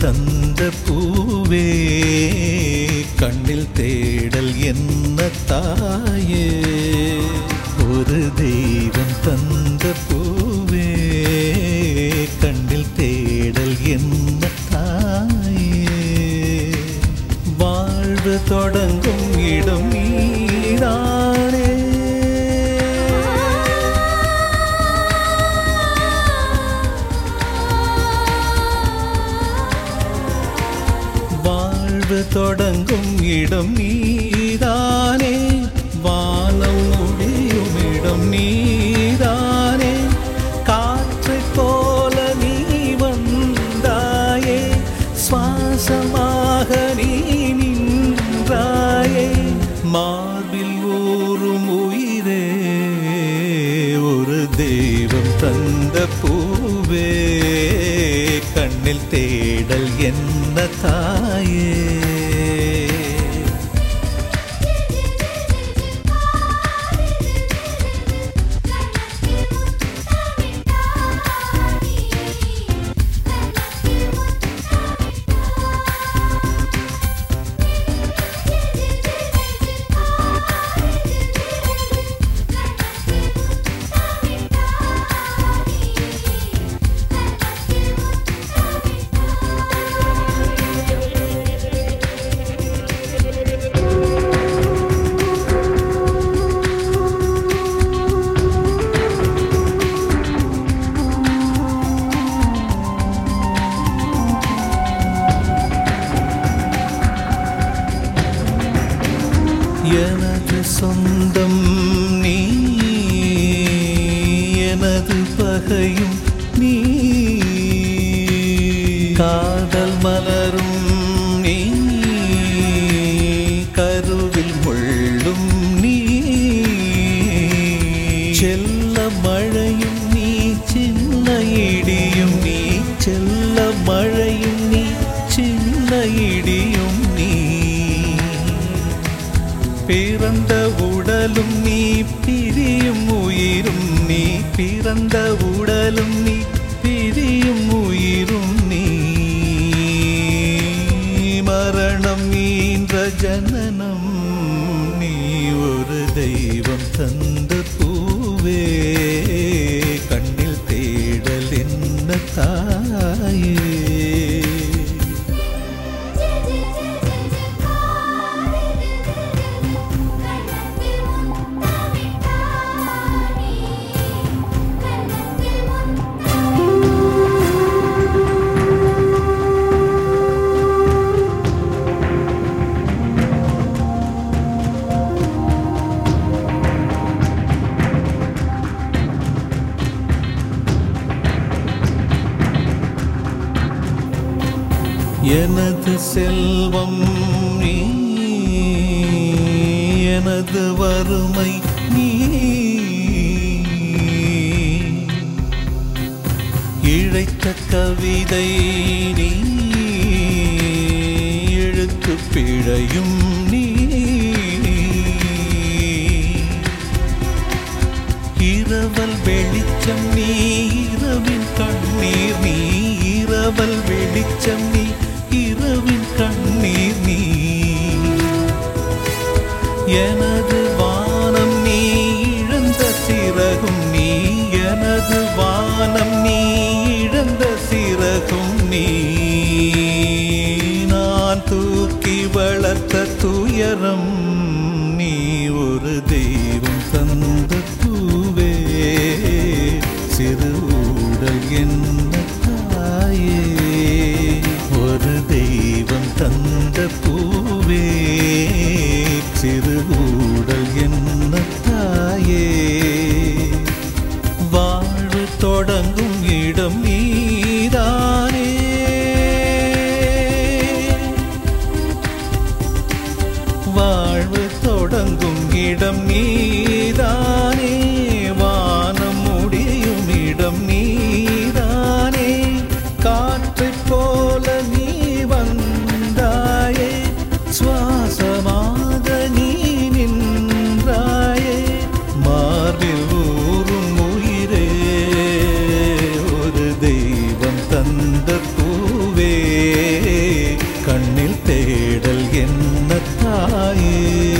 தந்த பூவே கண்ணில் தேடல் என்ன தாயே? ஒரு தெய்வம் தந்த பூவே கண்ணில் தேடல் என்ன தாயே? வாழ்வு தொடங்கும் இடம் நீ வாழ்வு தொடங்கும் இடம் நீதானே. வானம் முடியும் இடம் நீதானே. காற்றைப் போல நீ வந்தாயே. சுவாசமாக நீ நின்றாயே. மார்பில் ஊறும் உயிரே ஒரு தெய்வம் தந்த பூவே. கண்ணில் தேடல் என்ன தாயே. சொந்தம் நீ எனது பகையும் நீ. காதல் மலரும் உடலும் நீ பிரியும் உயிரும் நீ பிறந்த உடலும் நீ பிரியும் உயிரும் நீ. மரணம் ஈன்ற ஜனனம் நீ ஒரு தெய்வம் தந்த பூவே. கண்ணில் தேடல் என்ன தாயே? எனது செல்வம் நீ எனது வறுமை நீ இழைத்த கவிதை நீ எழுத்து பிழையும் எனது வானம் நீ இழந்த சிறகும் நீ எனது வானம் நீ இழந்த சிறகும் நீ. நான் தூக்கி வளர்த்த துயரம் நீ ஒரு தெய்வம். me.